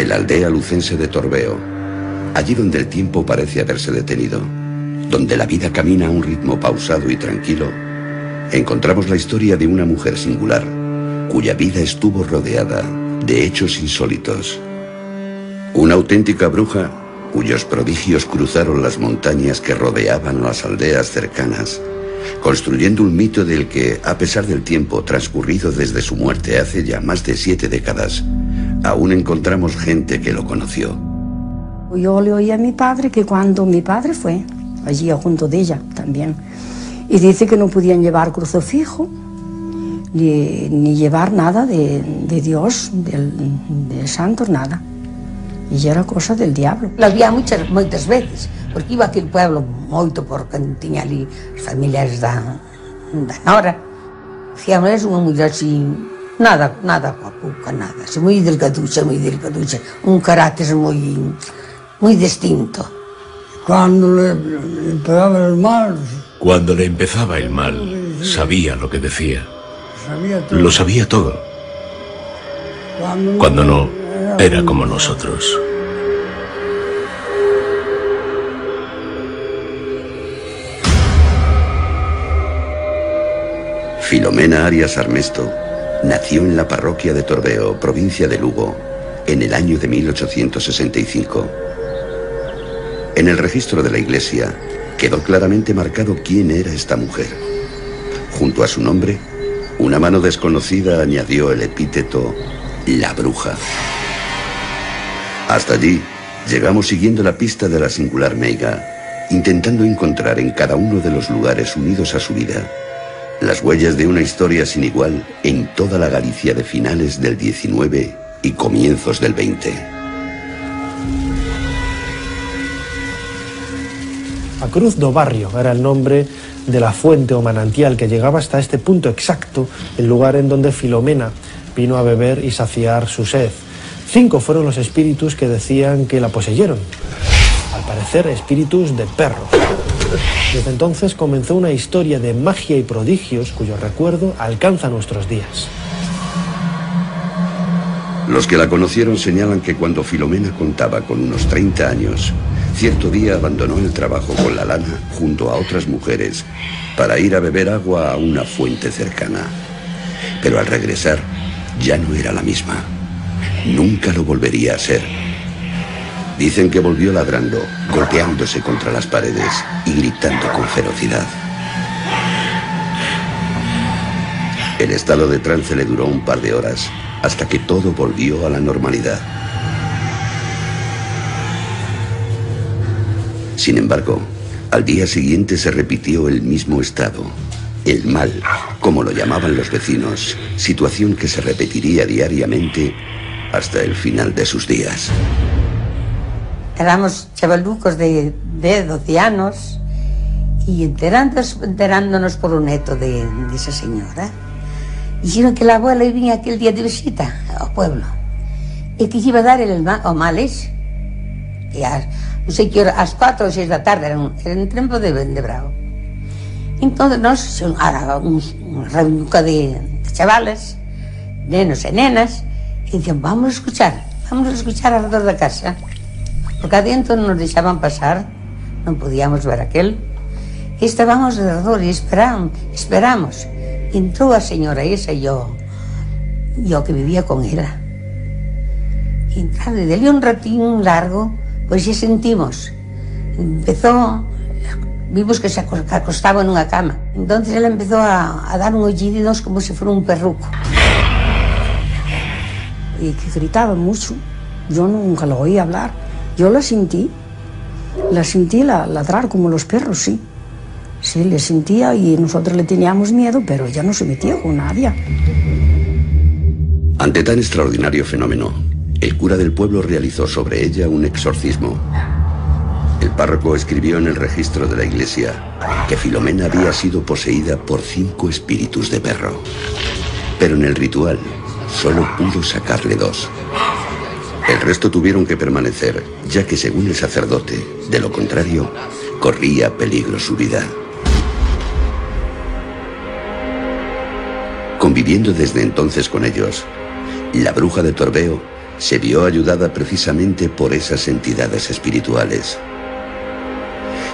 En la aldea lucense de Torbeo, allí donde el tiempo parece haberse detenido, donde la vida camina a un ritmo pausado y tranquilo, encontramos la historia de una mujer singular, cuya vida estuvo rodeada de hechos insólitos. Una auténtica bruja cuyos prodigios cruzaron las montañas que rodeaban las aldeas cercanas, construyendo un mito del que, a pesar del tiempo transcurrido desde su muerte hace ya más de siete décadas, aún encontramos gente que lo conoció. Yo le oí a mi padre que cuando mi padre fue, allí junto de ella también, y dice que no podían llevar crucifijo, ni, ni llevar nada de, de Dios, del, de santos, nada. E era cosa del diablo. La vía muchas, moitas veces, porque iba aquel pueblo moito porque tiña ali familiares da, da Nora. Fiamos unha muller así, nada, nada papuca, nada, así, moi delgaducha, moi delgaducha, un carácter moi, moi distinto. Cuando le empezaba el mal... Cuando le empezaba el mal, sabía lo que decía. Sabía todo. Lo sabía todo. Cuando no, era como nosotros. Filomena Arias Armesto nació en la parroquia de Torbeo, provincia de Lugo, en el año de 1865. En el registro de la iglesia quedó claramente marcado quién era esta mujer. Junto a su nombre, una mano desconocida añadió el epíteto La Bruja. Hasta allí llegamos siguiendo la pista de la singular Meiga, intentando encontrar en cada uno de los lugares unidos a su vida las huellas de una historia sin igual en toda la Galicia de finales del 19 y comienzos del 20. A Cruz do Barrio era el nombre de la fuente o manantial que llegaba hasta este punto exacto, el lugar en donde Filomena vino a beber y saciar su sed. Cinco fueron los espíritus que decían que la poseyeron. Al parecer, espíritus de perros. Desde entonces comenzó una historia de magia y prodigios cuyo recuerdo alcanza nuestros días. Los que la conocieron señalan que cuando Filomena contaba con unos 30 años, cierto día abandonó el trabajo con la lana junto a otras mujeres para ir a beber agua a una fuente cercana. Pero al regresar ya no era la misma. Nunca lo volvería a ser. Dicen que volvió ladrando, golpeándose contra las paredes y gritando con ferocidad. El estado de trance le duró un par de horas hasta que todo volvió a la normalidad. Sin embargo, al día siguiente se repitió el mismo estado. El mal, como lo llamaban los vecinos, situación que se repetiría diariamente hasta el final de sus días. Éramos chavalucos de, de 12 anos e enterándonos, enterándonos por un neto de, de esa señora. Dixeron que la abuela vinha aquel día de visita ao pueblo. E que iba a dar el ma, o mal ese e as, non sei que hora, as 4 ou 6 da tarde eran, eran tempo de, de bravo. Entón nos era un, un de, de chavales nenos e nenas e dicen, vamos a escuchar vamos a escuchar alrededor da casa porque adentro nos deixaban pasar non podíamos ver aquel e estábamos alrededor e esperamos, esperamos entrou a señora esa e yo, yo que vivía con ela. E entraron, e dele un ratín largo, pois xe sentimos. Empezó, vimos que se acostaba nunha cama. Entonces ela empezó a, dar un ollidinos como se fuera un perruco. Y que gritaba mucho. Yo nunca lo oí hablar. Yo la sentí. La sentí la, ladrar como los perros, sí. Sí, le sentía y nosotros le teníamos miedo, pero ella no se metía con nadie. Ante tan extraordinario fenómeno, el cura del pueblo realizó sobre ella un exorcismo. El párroco escribió en el registro de la iglesia que Filomena había sido poseída por cinco espíritus de perro. Pero en el ritual solo pudo sacarle dos. El resto tuvieron que permanecer, ya que según el sacerdote, de lo contrario, corría peligro su vida. Conviviendo desde entonces con ellos, la bruja de Torbeo se vio ayudada precisamente por esas entidades espirituales.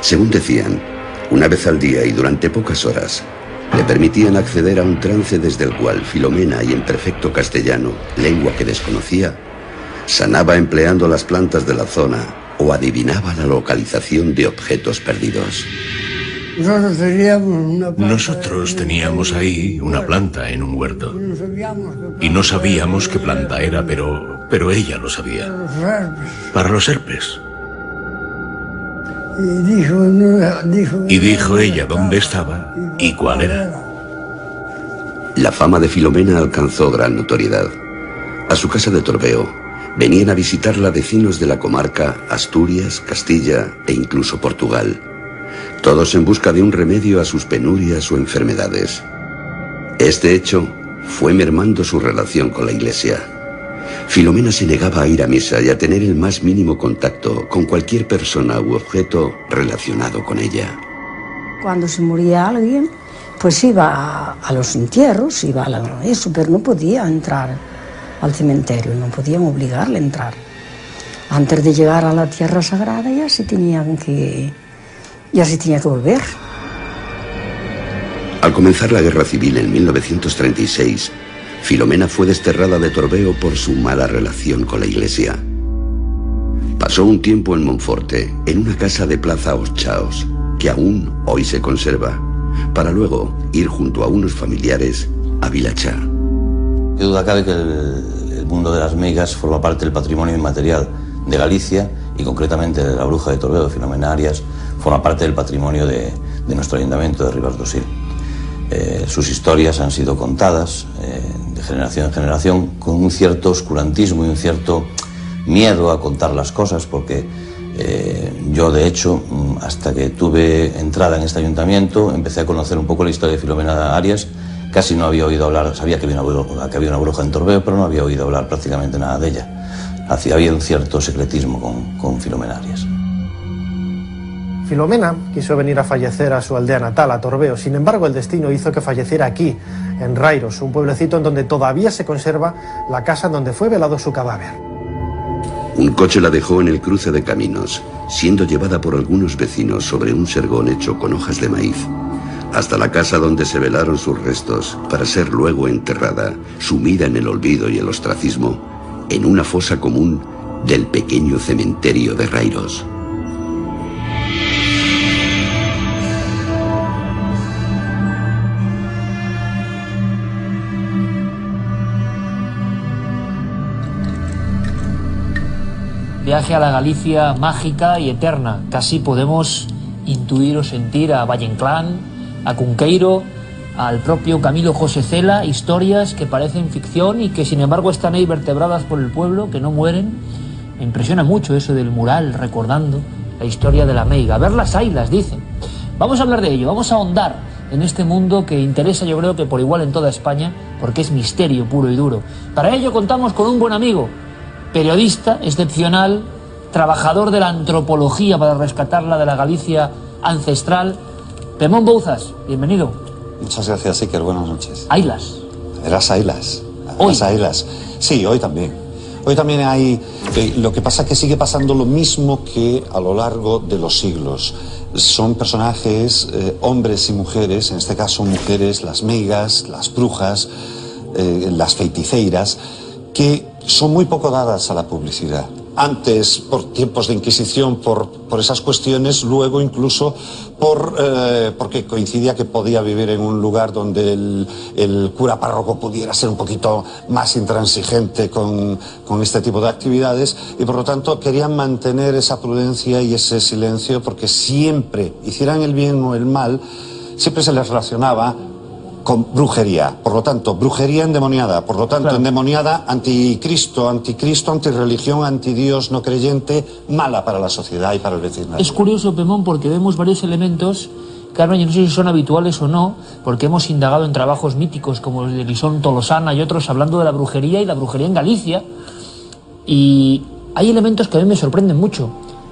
Según decían, una vez al día y durante pocas horas, le permitían acceder a un trance desde el cual Filomena y en perfecto castellano, lengua que desconocía, sanaba empleando las plantas de la zona o adivinaba la localización de objetos perdidos. Nosotros teníamos ahí una planta en un huerto. Y no sabíamos qué planta era, pero, pero ella lo sabía. Para los herpes. Y dijo ella dónde estaba y cuál era. La fama de Filomena alcanzó gran notoriedad. A su casa de Torbeo venían a visitarla vecinos de la comarca Asturias, Castilla e incluso Portugal todos en busca de un remedio a sus penurias o enfermedades. Este hecho fue mermando su relación con la iglesia. Filomena se negaba a ir a misa y a tener el más mínimo contacto con cualquier persona u objeto relacionado con ella. Cuando se moría alguien, pues iba a, los entierros, iba a eso, pero no podía entrar al cementerio, no podían obligarle a entrar. Antes de llegar a la tierra sagrada ya se tenían que y así tenía que volver. Al comenzar la guerra civil en 1936, Filomena fue desterrada de Torbeo por su mala relación con la iglesia. Pasó un tiempo en Monforte, en una casa de Plaza Oschaos, que aún hoy se conserva, para luego ir junto a unos familiares a Vilachá. Qué duda cabe que el, mundo de las megas forma parte del patrimonio inmaterial de Galicia y concretamente de la bruja de Torbeo, Filomena Arias, forma parte del patrimonio de, nuestro ayuntamiento de Rivas do Sil. Eh, sus historias han sido contadas eh, de generación en generación con un cierto oscurantismo y un cierto miedo a contar las cosas porque eh, yo de hecho mm, hasta que tuve entrada en este ayuntamiento empecé a conocer un poco la historia de Filomena Arias casi no había oído hablar, sabía que había una, que había una bruja en Torbeo pero no había oído hablar prácticamente nada de ella había un cierto secretismo con, con Filomena Arias Filomena quiso venir a fallecer a su aldea natal, a Torbeo. Sin embargo, el destino hizo que falleciera aquí, en Rairos, un pueblecito en donde todavía se conserva la casa donde fue velado su cadáver. Un coche la dejó en el cruce de caminos, siendo llevada por algunos vecinos sobre un sergón hecho con hojas de maíz, hasta la casa donde se velaron sus restos, para ser luego enterrada, sumida en el olvido y el ostracismo, en una fosa común del pequeño cementerio de Rairos. viaje a la Galicia mágica y eterna. Casi podemos intuir o sentir a Valle Inclán, a Cunqueiro, al propio Camilo José Cela, historias que parecen ficción y que sin embargo están ahí vertebradas por el pueblo, que no mueren. Me impresiona mucho eso del mural recordando la historia de la Meiga. Ver las ailas, dicen. Vamos a hablar de ello, vamos a ahondar en este mundo que interesa yo creo que por igual en toda España, porque es misterio puro y duro. Para ello contamos con un buen amigo, periodista excepcional, trabajador de la antropología para rescatarla de la Galicia ancestral. Pemón Bouzas, bienvenido. Muchas gracias, Iker. Buenas noches. Ailas. Las Ailas. Las Ailas. Sí, hoy también. Hoy también hay... Eh, lo que pasa es que sigue pasando lo mismo que a lo largo de los siglos. Son personajes, eh, hombres y mujeres, en este caso mujeres, las meigas, las brujas, eh, las feiticeiras, que son muy poco dadas a la publicidad. Antes, por tiempos de Inquisición, por, por esas cuestiones, luego incluso por, eh, porque coincidía que podía vivir en un lugar donde el, cura párroco pudiera ser un poquito más intransigente con, con, este tipo de actividades y por lo tanto querían mantener esa prudencia y ese silencio porque siempre, hicieran el bien o el mal, siempre se les relacionaba con brujería. Por lo tanto, brujería endemoniada. Por lo tanto, endemoniada anticristo, anticristo, antirreligión, antidios, no creyente, mala para la sociedad y para el vecindario. Es curioso, Pemón, porque vemos varios elementos Carmen, yo no sé si son habituales o no, porque hemos indagado en trabajos míticos como el de Lisón Tolosana y otros hablando de la brujería y la brujería en Galicia. Y hay elementos que a mí me sorprenden mucho.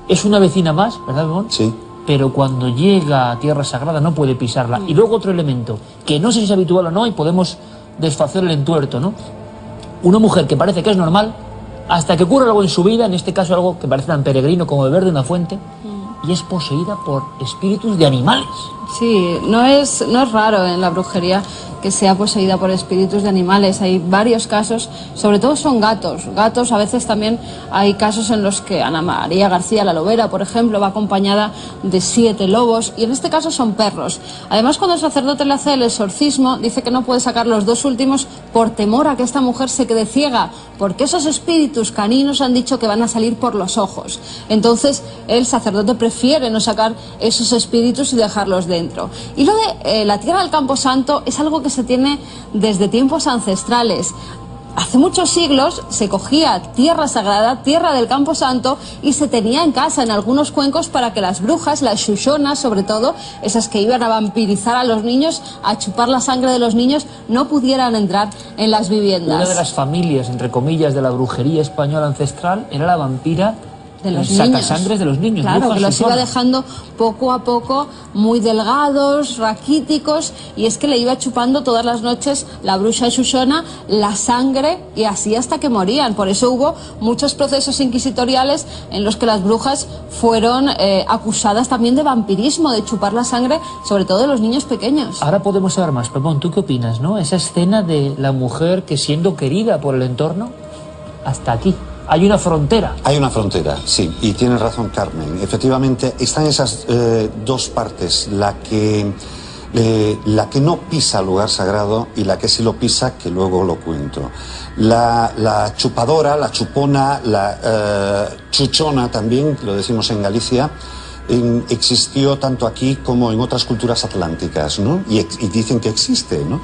Es una vecina más, ¿verdad, Pemón? Sí pero cuando llega a tierra sagrada no puede pisarla. Y luego otro elemento, que no sé si es habitual o no, y podemos desfacer el entuerto, ¿no? Una mujer que parece que es normal, hasta que ocurre algo en su vida, en este caso algo que parece tan peregrino como beber de una fuente, y es poseída por espíritus de animales. Sí, no es, no es raro en la brujería que sea poseída por espíritus de animales. Hay varios casos, sobre todo son gatos. Gatos, a veces también hay casos en los que Ana María García La Lobera, por ejemplo, va acompañada de siete lobos y en este caso son perros. Además, cuando el sacerdote le hace el exorcismo, dice que no puede sacar los dos últimos por temor a que esta mujer se quede ciega, porque esos espíritus caninos han dicho que van a salir por los ojos. Entonces, el sacerdote prefiere no sacar esos espíritus y dejarlos dentro. Y lo de eh, la tierra del Campo Santo es algo que se tiene desde tiempos ancestrales. Hace muchos siglos se cogía tierra sagrada, tierra del Campo Santo, y se tenía en casa en algunos cuencos para que las brujas, las shushonas sobre todo, esas que iban a vampirizar a los niños, a chupar la sangre de los niños, no pudieran entrar en las viviendas. Una de las familias, entre comillas, de la brujería española ancestral era la vampira de los niños. sangres de los niños. Claro, que los iba dejando poco a poco muy delgados, raquíticos, y es que le iba chupando todas las noches la bruja Shushona la sangre y así hasta que morían. Por eso hubo muchos procesos inquisitoriales en los que las brujas fueron eh, acusadas también de vampirismo, de chupar la sangre, sobre todo de los niños pequeños. Ahora podemos saber más. Pepón, ¿tú qué opinas, no? Esa escena de la mujer que siendo querida por el entorno, hasta aquí. Hay una frontera. Hay una frontera, sí, y tiene razón Carmen. Efectivamente, están esas eh, dos partes, la que, eh, la que no pisa el lugar sagrado y la que sí lo pisa, que luego lo cuento. La, chupadora, la chupona, la eh, chuchona también, lo decimos en Galicia, existió tanto aquí como en otras culturas atlánticas, ¿no? Y, y dicen que existe, ¿no?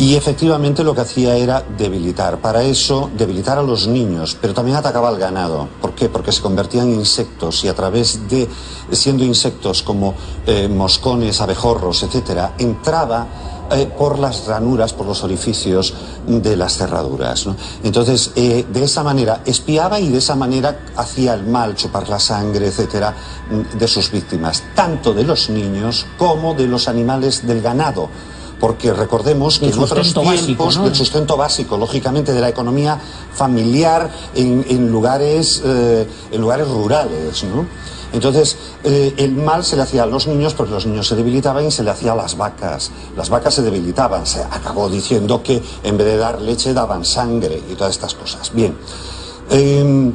Y efectivamente lo que hacía era debilitar. Para eso, debilitar a los niños, pero también atacaba al ganado. ¿Por qué? Porque se convertían en insectos y a través de, siendo insectos como eh, moscones, abejorros, etcétera, entraba eh, por las ranuras, por los orificios de las cerraduras. Entonces, eh, de esa manera espiaba y de esa manera hacía el mal, chupar la sangre, etcétera, de sus víctimas, tanto de los niños como de los animales del ganado. Porque recordemos que en otros básico, tiempos, ¿no? del sustento básico, lógicamente, de la economía familiar en, en lugares, eh, en lugares rurales, ¿no? Entonces, eh, el mal se le hacía a los niños porque los niños se debilitaban y se le hacía a las vacas. Las vacas se debilitaban. Se acabó diciendo que en vez de dar leche daban sangre y todas estas cosas. Bien. Eh,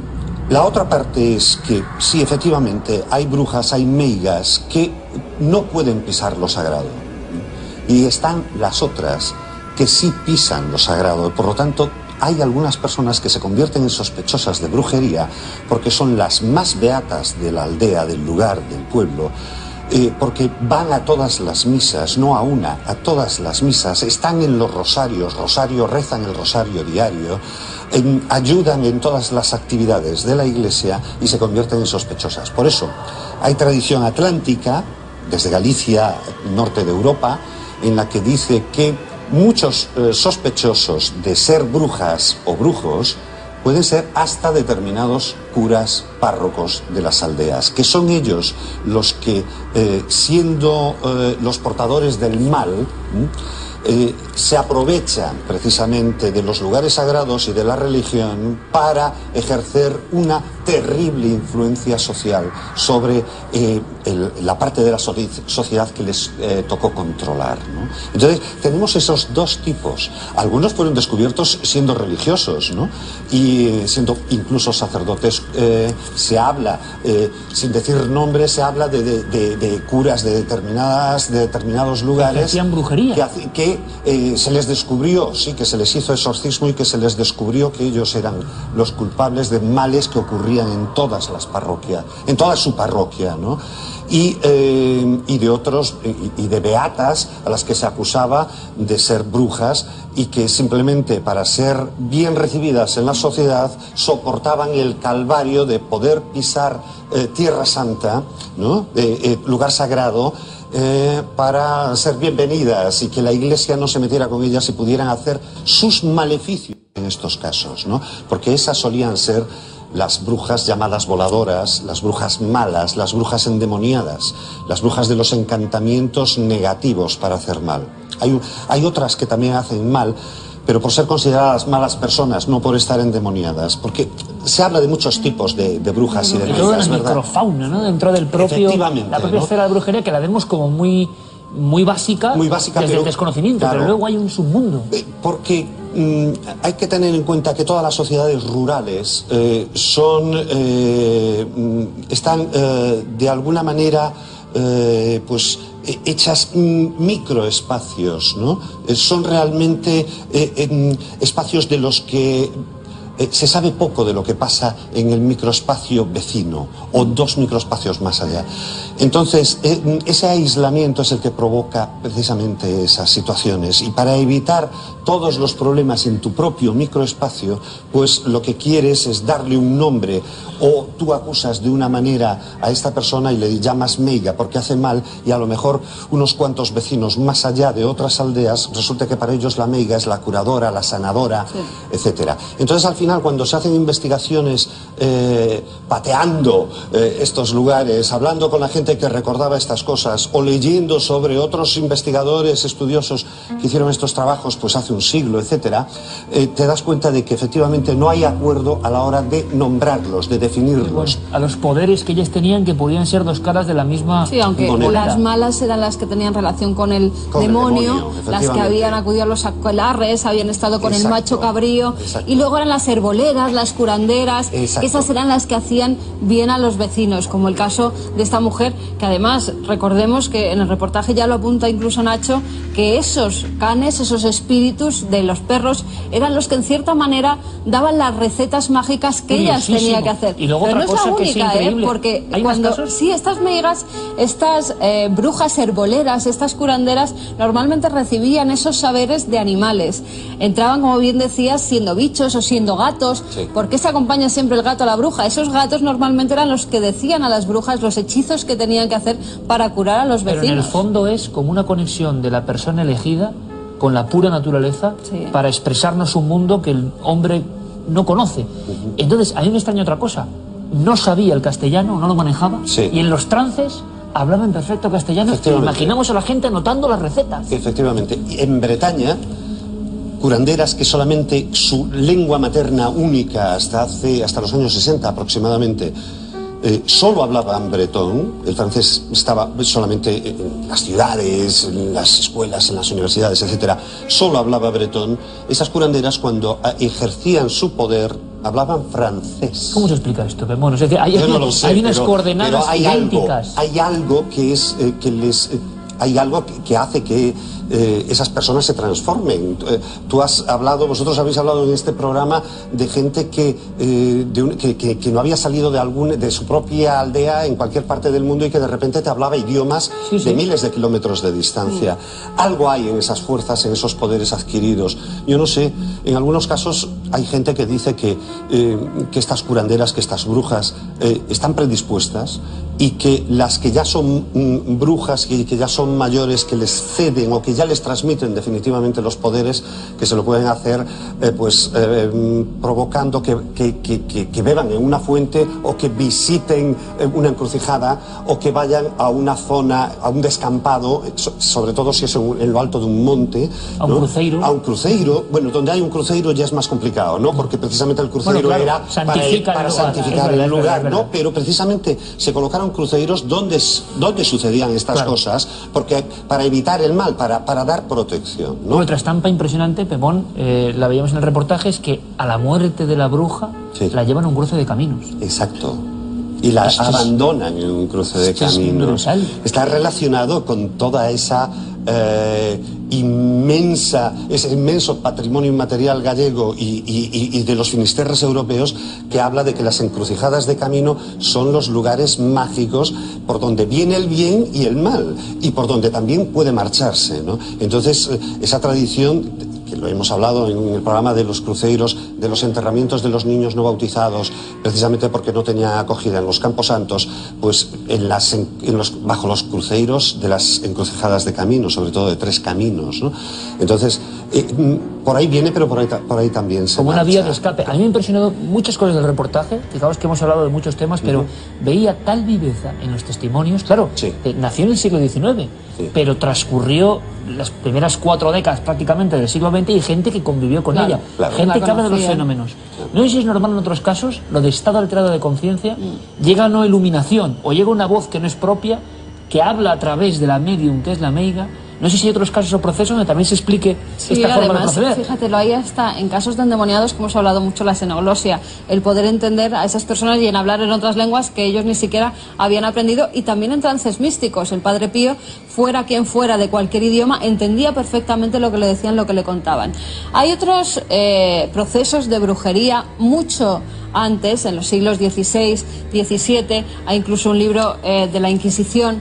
la otra parte es que sí, efectivamente, hay brujas, hay meigas que no pueden pisar lo sagrado. Y están las otras que sí pisan lo sagrado. Por lo tanto, hay algunas personas que se convierten en sospechosas de brujería porque son las más beatas de la aldea, del lugar, del pueblo. eh, porque van a todas las misas, no a una, a todas las misas, están en los rosarios, rosario, rezan el rosario diario, ayudan en todas las actividades de la iglesia y se convierten en sospechosas. Por eso, hay tradición atlántica, desde Galicia, norte de Europa, en la que dice que muchos eh, sospechosos de ser brujas o brujos pueden ser hasta determinados curas párrocos de las aldeas, que son ellos los que, eh, siendo eh, los portadores del mal, se aprovechan precisamente de los lugares sagrados y de la religión para ejercer una terrible influencia social sobre el- la parte de la soli- sociedad que les eh, tocó controlar. ¿no? Entonces, tenemos esos dos tipos. Algunos fueron descubiertos siendo religiosos ¿no? y eh, siendo incluso sacerdotes. Eh, se habla, eh, sin decir nombres, se habla de, de- de- de curas de, determinadas, de determinados lugares hacían brujería. que que eh, se les descubrió, sí, que se les hizo exorcismo y que se les descubrió que ellos eran los culpables de males que ocurrían en todas las parroquias, en toda su parroquia, ¿no? Y, eh, y de otros, y, y de beatas a las que se acusaba de ser brujas y que simplemente para ser bien recibidas en la sociedad soportaban el calvario de poder pisar eh, tierra santa, ¿no? Eh, eh, lugar sagrado, eh, para ser bienvenidas y que la iglesia no se metiera con ellas y pudieran hacer sus maleficios en estos casos, ¿no? Porque esas solían ser las brujas llamadas voladoras, las brujas malas, las brujas endemoniadas, las brujas de los encantamientos negativos para hacer mal. Hay, hay otras que también hacen mal, pero por ser consideradas malas personas, no por estar endemoniadas. Porque se habla de muchos tipos de, de brujas y de la ¿verdad? microfauna, ¿no? Dentro del propio, la propia ¿no? esfera de brujería que la vemos como muy, muy básica, Muy básica, desde pero- el desconocimiento, claro. pero luego hay un submundo. Porque mm, hay que tener en cuenta que todas las sociedades rurales eh, son, eh, están eh, de alguna manera pues, hechas microespacios, ¿no? Son realmente espacios de los que eh, se sabe poco de lo que pasa en el microespacio vecino o dos microespacios más allá. Entonces, eh, ese aislamiento es el que provoca precisamente esas situaciones. Y para evitar todos los problemas en tu propio microespacio, pues lo que quieres es darle un nombre o tú acusas de una manera a esta persona y le llamas meiga porque hace mal y a lo mejor unos cuantos vecinos más allá de otras aldeas resulta que para ellos la meiga es la curadora, la sanadora, etcétera. Entonces al final cuando se hacen investigaciones eh, pateando eh, estos lugares, hablando con la gente que recordaba estas cosas o leyendo sobre otros investigadores estudiosos que hicieron estos trabajos pues hace un siglo, etcétera, eh, te das cuenta de que efectivamente no hay acuerdo a la hora de nombrarlos, de definirlos. A los poderes que ellos tenían que podían ser dos caras de la misma Sí, aunque moneda. las malas eran las que tenían relación con el Con el demonio, demonio, las que habían acudido a los aquelarres, habían estado con el Exacto, macho cabrío, exacto. y luego eran las herboleras, las curanderas, Exacto. esas eran las que hacían bien a los vecinos, como el caso de esta mujer, que además recordemos que en el reportaje ya lo apunta incluso Nacho, que esos canes, esos espíritus de los perros, eran los que en cierta manera daban las recetas mágicas que ellas tenían que hacer. Y luego Pero otra no es cosa la que es única, ¿eh? increíble. porque ¿Hay más cuando casos? sí, estas meigas, estas eh, brujas herboleras, estas curanderas, normalmente recibían esos saberes de animales. Entraban, como bien decías, siendo bichos o siendo gatos. Sí. ¿Por qué se acompaña siempre el gato a la bruja? Esos gatos normalmente eran los que decían a las brujas los hechizos que tenían que hacer para curar a los Pero en el vecinos. fondo es como una conexión de la persona elegida con la pura naturaleza Sí. para expresarnos un mundo que el hombre no conoce. Entonces, a mí me extraña otra cosa. No sabía el castellano, no lo manejaba, Sí. y en los trances hablaba en perfecto castellano. Imaginamos a la gente anotando las recetas. Efectivamente. Y En Bretaña, curanderas que solamente su lengua materna única hasta hace hasta los años 60 aproximadamente eh, solo hablaban bretón, el francés estaba solamente en las ciudades, en las escuelas, en las universidades, etcétera, solo hablaba bretón. Esas curanderas cuando ah, ejercían su poder hablaban francés. ¿Cómo se explica esto? Bueno, es decir, hay, Yo no lo sé, hay unas pero- coordenadas pero hay idénticas. Algo, hay algo que es eh, que les eh, hay algo que, que hace que eh, esas personas se transformen. Eh, tú has hablado, vosotros habéis hablado en este programa de gente que, eh, de un- que, que- que no había salido de algún de su propia aldea en cualquier parte del mundo y que de repente te hablaba idiomas de miles de kilómetros de distancia. Algo hay en esas fuerzas, en esos poderes adquiridos. Yo no sé, en algunos casos hay gente que dice que, eh, que estas curanderas, que estas brujas eh, están predispuestas y que las que ya son mm, brujas y que ya son mayores, que les ceden o que ya les transmiten definitivamente los poderes, que se lo pueden hacer eh, pues eh, mm, provocando que, que- que- que- beban en una fuente o que visiten eh, una encrucijada o que vayan a una zona, a un descampado, so- sobre todo si es en, en lo alto de un monte. A un ¿no? cruceiro. A un cruceiro. Bueno, donde hay un cruceiro ya es más complicado, ¿no? Porque precisamente el Bueno, claro, era para, santifica el para lugar. santificar verdad, el lugar, verdad, ¿no? Pero precisamente se colocaron cruceros donde, donde sucedían estas Claro. cosas, porque para evitar el mal, para, para dar protección, ¿no? Otra estampa impresionante, Pemón, eh, la veíamos en el reportaje, es que a la muerte de la bruja Sí. la llevan a un cruce de caminos. Exacto. Y la Esto abandonan en un cruce de es caminos. Está relacionado con toda esa eh, inmensa, ese inmenso patrimonio inmaterial gallego y, y- y- de los finisterres europeos que habla de que las encrucijadas de camino son los lugares mágicos por donde viene el bien y el mal y por donde también puede marcharse. ¿no? Entonces, eh, esa tradición que lo hemos hablado en el programa de los cruceros, de los enterramientos de los niños no bautizados, precisamente porque no tenía acogida en los campos santos, pues en las, en- los, bajo los cruceros de las encrucijadas de caminos, sobre todo de tres caminos. ¿no? Entonces, Eh, mm, por ahí viene, pero por ahí, por ahí también se como una marcha. vía de escape. A mí me ha impresionado muchas cosas del reportaje. Fijaos que hemos hablado de muchos temas, pero veía tal viveza en los testimonios. Claro, eh, nació en el siglo XIX, pero transcurrió las primeras cuatro décadas prácticamente del siglo XX y gente que convivió con Claro, ella. claro. Gente que habla de los fenómenos. No sé si es normal en otros casos, lo de estado alterado de conciencia, llega no iluminación o llega una voz que no es propia, que habla a través de la medium, que es la meiga. No sé si hay otros casos o procesos donde también se explique Sí, esta forma de proceder. fíjate, lo hay hasta en casos de endemoniados que hemos hablado mucho la xenoglosia, el poder entender a esas personas y en hablar en otras lenguas que ellos ni siquiera habían aprendido y también en trances místicos. El Padre Pío, fuera quien fuera de cualquier idioma, entendía perfectamente lo que le decían, lo que le contaban. Hay otros eh, procesos de brujería mucho antes, en los siglos XVI, XVII, hay incluso un libro eh, de la Inquisición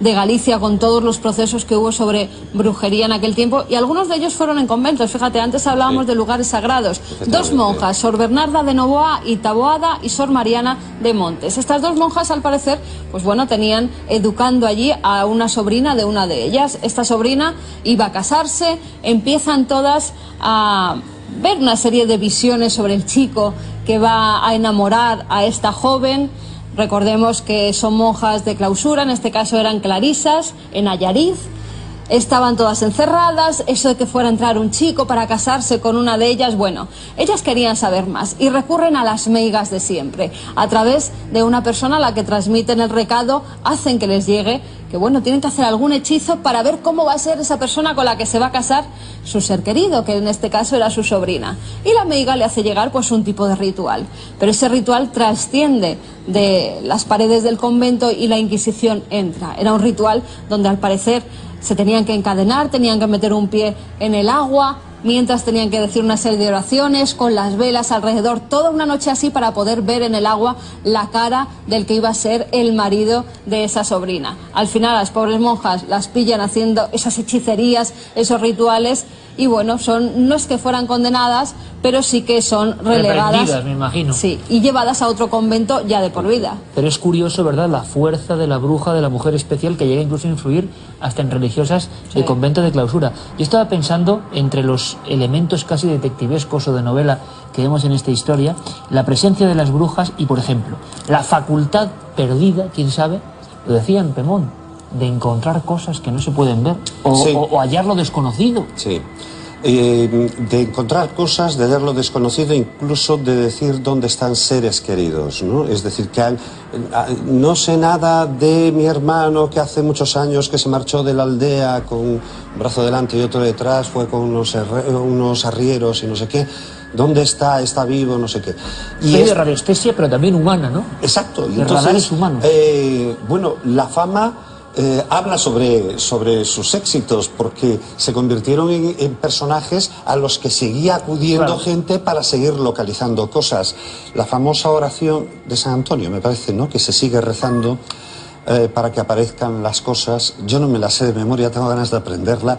de Galicia con todos los procesos que hubo sobre brujería en aquel tiempo y algunos de ellos fueron en conventos. Fíjate, antes hablábamos de lugares sagrados. Dos monjas, Sor Bernarda de Novoa y Taboada y Sor Mariana de Montes. Estas dos monjas, al parecer, pues bueno, tenían educando allí a una sobrina de una de ellas. Esta sobrina iba a casarse, empiezan todas a ver una serie de visiones sobre el chico que va a enamorar a esta joven. Recordemos que son monjas de clausura, en este caso eran clarisas, en Ayariz. Estaban todas encerradas, eso de que fuera a entrar un chico para casarse con una de ellas, bueno, ellas querían saber más y recurren a las meigas de siempre. A través de una persona a la que transmiten el recado, hacen que les llegue que, bueno, tienen que hacer algún hechizo para ver cómo va a ser esa persona con la que se va a casar su ser querido, que en este caso era su sobrina. Y la meiga le hace llegar pues un tipo de ritual. Pero ese ritual trasciende de las paredes del convento y la Inquisición entra. Era un ritual donde al parecer se tenían que encadenar, tenían que meter un pie en el agua, mientras tenían que decir una serie de oraciones con las velas alrededor, toda una noche así para poder ver en el agua la cara del que iba a ser el marido de esa sobrina. Al final las pobres monjas las pillan haciendo esas hechicerías, esos rituales y bueno, son no es que fueran condenadas, pero sí que son relegadas. Me imagino. Sí, y llevadas a otro convento ya de por vida. Pero es curioso, ¿verdad?, la fuerza de la bruja, de la mujer especial, que llega incluso a influir hasta en religiosas de convento de clausura. Yo estaba pensando, entre los elementos casi detectivescos o de novela que vemos en esta historia, la presencia de las brujas y, por ejemplo, la facultad perdida, quién sabe, lo decía en Pemón, de encontrar cosas que no se pueden ver o, Sí. o- o hallar lo desconocido. Sí. Eh, de encontrar cosas, de ver lo desconocido, incluso de decir dónde están seres queridos, ¿no? Es decir, que no sé nada de mi hermano que hace muchos años que se marchó de la aldea con un brazo delante y otro detrás, fue con unos, unos arrieros y no sé qué. ¿Dónde está? ¿Está vivo? No sé qué. Y es- de radiestesia, pero también humana, ¿no? Exacto. Y entonces, radares humanos. eh, bueno, la fama eh, habla sobre, sobre sus éxitos porque se convirtieron en, en personajes a los que seguía acudiendo Claro. gente para seguir localizando cosas. La famosa oración de San Antonio, me parece, ¿no? Que se sigue rezando eh, para que aparezcan las cosas. Yo no me la sé de memoria, tengo ganas de aprenderla.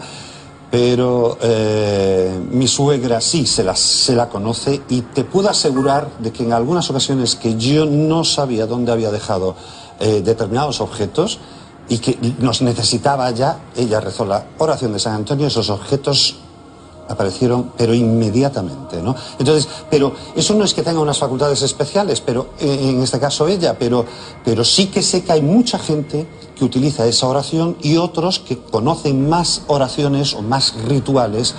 Pero eh, mi suegra sí se la, se la conoce y te puedo asegurar de que en algunas ocasiones que yo no sabía dónde había dejado eh, determinados objetos y que nos necesitaba ya, ella rezó la oración de San Antonio, esos objetos aparecieron, pero inmediatamente, ¿no? Entonces, pero eso no es que tenga unas facultades especiales, pero eh, en este caso ella, pero, pero sí que sé que hay mucha gente que utiliza esa oración y otros que conocen más oraciones o más rituales.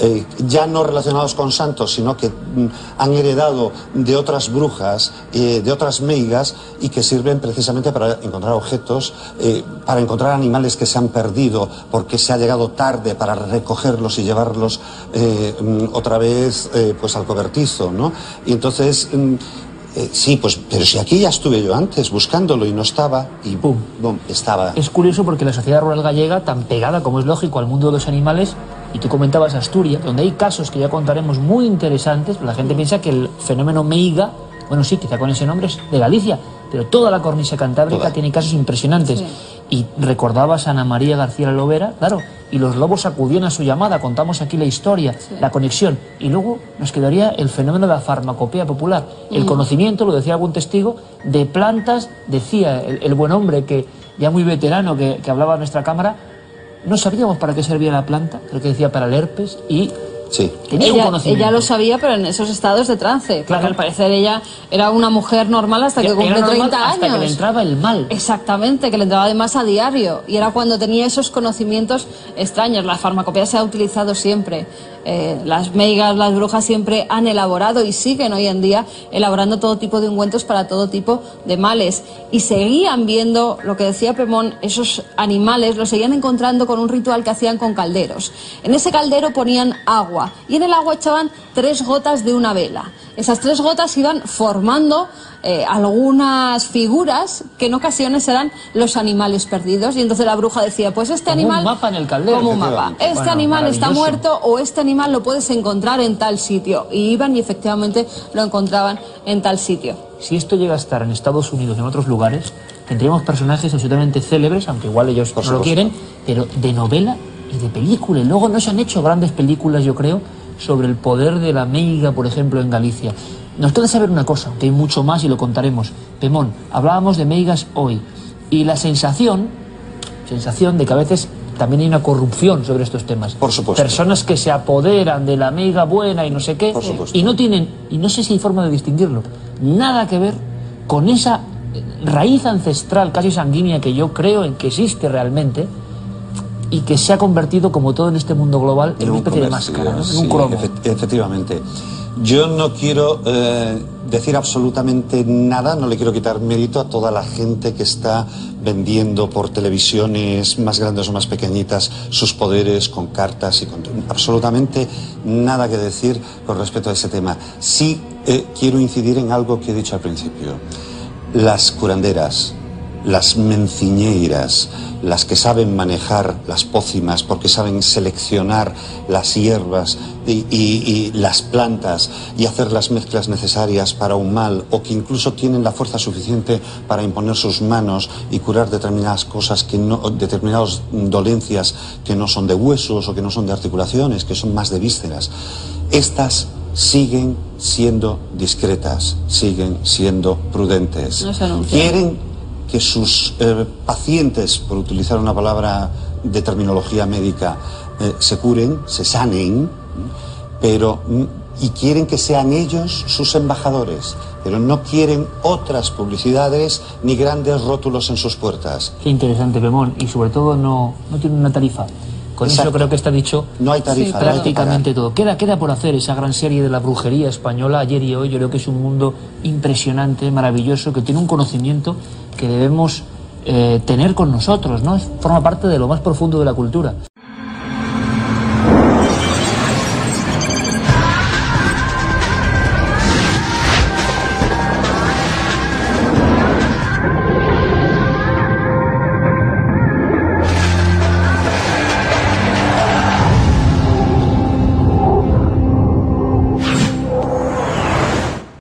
Eh, ya no relacionados con santos, sino que mm, han heredado de otras brujas, eh, de otras meigas, y que sirven precisamente para encontrar objetos, eh, para encontrar animales que se han perdido porque se ha llegado tarde para recogerlos y llevarlos eh, mm, otra vez pues al cobertizo, ¿no? Y entonces, mm, eh, sí, pues, pero si aquí ya estuve yo antes buscándolo y no estaba, y pum, estaba. Es curioso porque la sociedad rural gallega, tan pegada como es lógico al mundo de los animales, y tú comentabas Asturias, donde hay casos que ya contaremos muy interesantes, la gente piensa que el fenómeno Meiga, bueno, sí, quizá con ese nombre es de Galicia, pero toda la cornisa cantábrica Toda. tiene casos impresionantes. Y recordabas a Ana María García Lovera, claro, y los lobos acudían a su llamada, contamos aquí la historia, la conexión, y luego nos quedaría el fenómeno de la farmacopea popular, el Mm. conocimiento, lo decía algún testigo, de plantas, decía el, el buen hombre que ya muy veterano que, que hablaba en nuestra cámara, no sabíamos para qué servía la planta, lo que decía para el herpes, y Sí. Ella, conocimiento. ella lo sabía, pero en esos estados de trance. Porque al parecer ella era una mujer normal hasta que cumplió normal 30 años. hasta que le entraba el mal. Exactamente, que le entraba además a diario. Y era cuando tenía esos conocimientos extraños. La farmacopea se ha utilizado siempre. Eh, las meigas, las brujas siempre han elaborado y siguen hoy en día elaborando todo tipo de ungüentos para todo tipo de males. Y seguían viendo, lo que decía Pemón, esos animales los seguían encontrando con un ritual que hacían con calderos. En ese caldero ponían agua y en el agua echaban tres gotas de una vela. Esas tres gotas iban formando eh, algunas figuras que en ocasiones eran los animales perdidos y entonces la bruja decía, pues este Como un animal... mapa en el caldero. Como un mapa. Este Bueno, animal está muerto o este animal lo puedes encontrar en tal sitio. Y iban y efectivamente lo encontraban en tal sitio. Si esto llega a estar en Estados Unidos y en otros lugares, tendríamos personajes absolutamente célebres, aunque igual ellos no lo quieren, pero de novela y de película. Y luego no se han hecho grandes películas, yo creo, sobre el poder de la meiga, por ejemplo, en Galicia. Nos puede saber una cosa, que hay mucho más y lo contaremos. Pemón, hablábamos de meigas hoy. Y la sensación, sensación de que a veces también hay una corrupción sobre estos temas. Por supuesto. Personas que se apoderan de la meiga buena y no sé qué, Por supuesto. y no tienen, y no sé si hay forma de distinguirlo, nada que ver con esa eh, raíz ancestral casi sanguínea que yo creo en que existe realmente y que se ha convertido, como todo en este mundo global, en, una especie de máscara, ¿no? en un cromo. efe- efectivamente. Yo no quiero eh, decir absolutamente nada, no le quiero quitar mérito a toda la gente que está vendiendo por televisiones más grandes o más pequeñitas sus poderes con cartas y con absolutamente nada que decir con respecto a ese tema. Sí eh, quiero incidir en algo que he dicho al principio. Las curanderas, las menciñeiras, las que saben manejar las pócimas porque saben seleccionar las hierbas y, y- y las plantas y hacer las mezclas necesarias para un mal o que incluso tienen la fuerza suficiente para imponer sus manos y curar determinadas cosas que no, determinadas dolencias que no son de huesos o que no son de articulaciones, que son más de vísceras. Estas siguen siendo discretas, siguen siendo prudentes. No. Quieren que sus eh, pacientes, por utilizar una palabra de terminología médica, eh, se curen, se sanen, pero mm, y quieren que sean ellos sus embajadores, pero no quieren otras publicidades ni grandes rótulos en sus puertas. Qué interesante, Pemón, y sobre todo no, no tiene una tarifa. Con Exacto. eso creo que está dicho No hay tarifa, Sí, no hay que prácticamente todo. Queda, queda por hacer esa gran serie de la brujería española ayer y hoy. Yo creo que es un mundo impresionante, maravilloso, que tiene un conocimiento que debemos eh, tener con nosotros, ¿no? Forma parte de lo más profundo de la cultura.